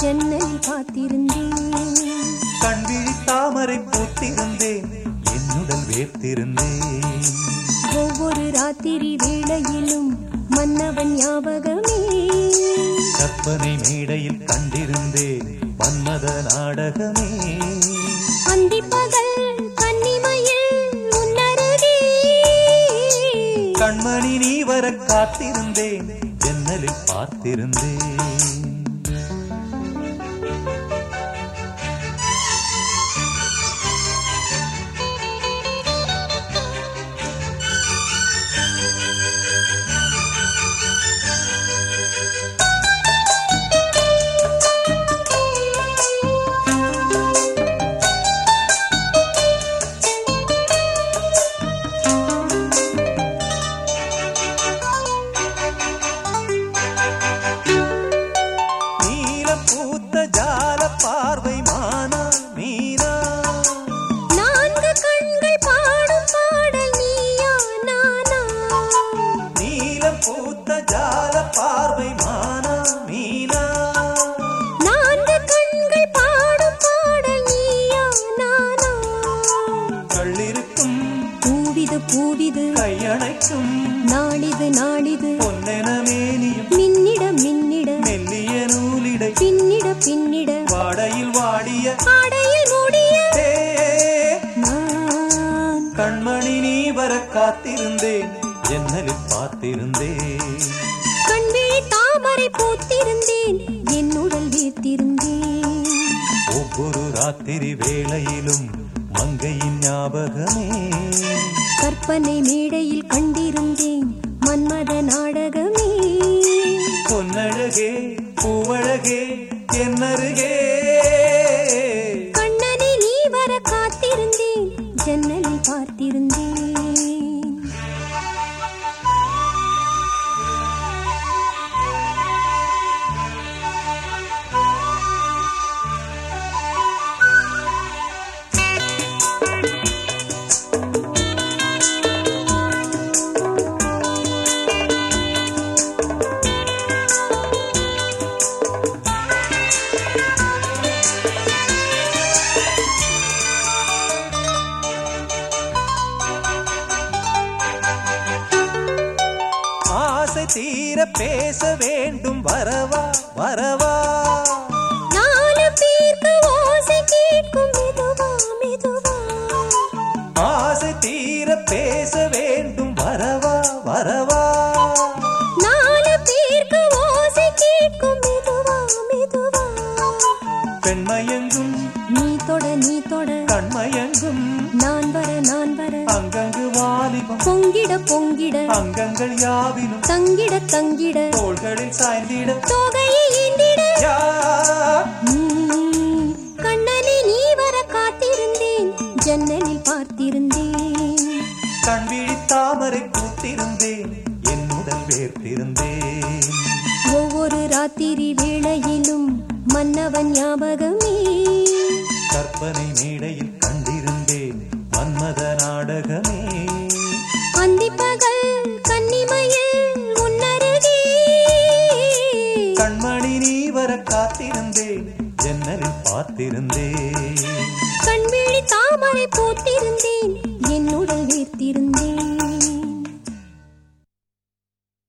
ஜன்னலில் பார்த்திருந்தேன். கண்விழி தாமரை பூத்திருந்தேன் என்னுடன் வேர்த்திருந்தேன். ஒவ்வொரு ராத்திரி வேளையிலும் மன்னவன் ஞாபகமே. கற்பனை மேடையில் கண்டிருந்தேன் மன்மத நாடகமே. அந்தி காத்திருந்தேன். ஜன்னலில் பார்த்திருந்தேன். நாளிது நாளிது. பொன்னென மேனியும் மின்னிட மின்னிட. மெல்லிய நூலிடை. பின்னிட பின்னிட. வாடையில் வாடிய ஆடையில் மூடிய கண்மணி நீ வர காத்திருந்தேன் ஜன்னலில் பார்த்திருந்தேன். கண்விழி தாமரை பூத்திருந்தேன் என் உடல் வீர்த்திருந்தேன் ஒவ்வொரு ராத்திரி வேளையிலும் மங்கையின் ஞாபகமே. கற்பனை மேடையில் கண்டிருந்தேன் மன்மத நாடகமே. பொன்னழகே பூவழகே என்னருகே. ஆசை தீர பேச வேண்டும். வரவா வரவா. நாலு பேருக்கு ஓசை கேட்கும் மெதுவா மெதுவா. ஆசை தீர பேச வேண்டும். வரவா வரவா. நாலு பேருக்கு ஓசை கேட்கும் மெதுவா மெதுவா. பெண்மயங்கும் நீ தொட நீ தொட. கண்மயங்கும் நான் வர நான் வர. அங்கங்கு வாலிபம். பொங்கிட பொங்கிட. அங்கங்கள் யாவினும் தங்கிட தங்கிட. தோள்களில் சாய்ந்திட. தொகையை ம், கண்ணனை நீ வர காத்திருந்தேன். ஜன்னலில் பார்த்திருந்தேன். கண்விழி தாமரை பூத்திருந்தேன். என் உடல் வேர்த்திருந்தேன். ஒவ்வொரு ராத்திரி வேளையிலும் மன்னவன் ஞாபகமே. கற்பனை மேடையில் கண்டிருந்தேன். மன்மத நாடகமே. ஜன்னலில் கண்விழி தாமரை பூத்திருந்தேன். என் வீர்த்திருந்தேன்.